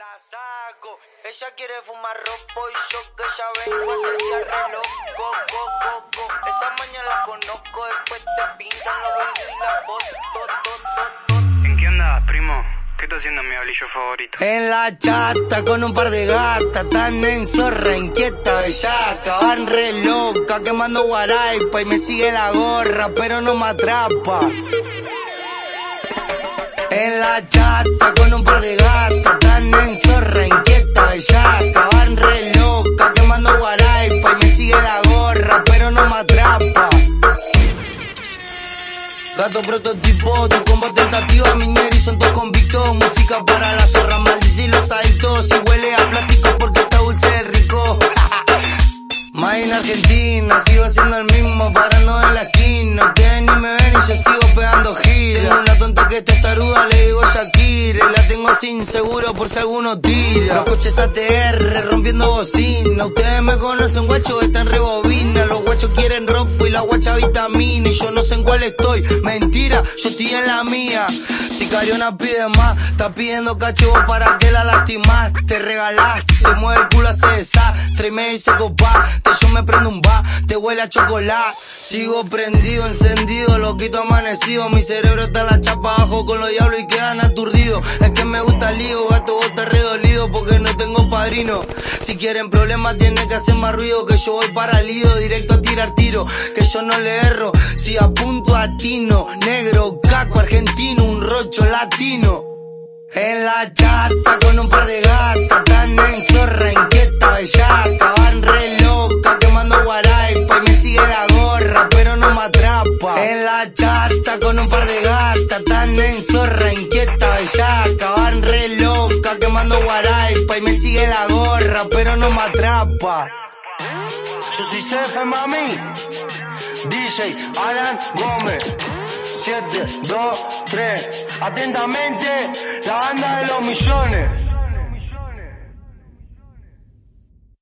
La saco, ella quiere fumar ropo y yo que ya vengo a hacer reloj. Go, go, go, go. Esa mañana la conozco, después te pintan los vídeos y la foto, ¿En qué andas, primo? ¿Qué está haciendo mi bolillo favorito? En la chata con un par de gatas, tan en zorra, inquieta, bellaca, van re loca, quemando guaraipa y me sigue la gorra, pero no me atrapa. En la chata con un par de gatas, Gato prototipo, tu combo tentativa, miñeri son todos convictos, música para la zorra maldita y los adictos, si huele a plástico porque está dulce rico. Más en Argentina, sigo siendo el mismo, parando Tengo una tonta que está taruda, le digo Shakira, la tengo sin seguro por si alguno tira. Los coches ATR rompiendo bocina, ustedes me conocen guacho, están rebobina, los guachos quieren rock y la guacha vitamina, y yo no sé en cuál estoy, mentira, yo estoy en la mía. Sicariona pide más, está pidiendo cachivo para que la lastimas, te regalaste, te mueve el culo hace desastre, y me dice copa, te yo me prendo un ba, te huele a chocolate, sigo prendido, encendido, loquito amanecido, mi cerebro está en la chapa abajo con los diablos y quedan aturdidos, es que me gusta el lío, gato vos te redolido porque no tengo padrino, si quieren problemas tienen que hacer más ruido que yo voy para el lío, directo a tirar tiro, que yo no le erro, si apunto a tino, negro, caco, argentino, un rocho latino. En la chata con un par de gatas, tan en zorra, inquieta, zorra, inquieta, bellaca, van re loca, quemando guaraipa y me sigue la gorra, pero no me atrapa. Yo soy CF Mami, DJ Alan Gómez. 7, 2, 3, atentamente,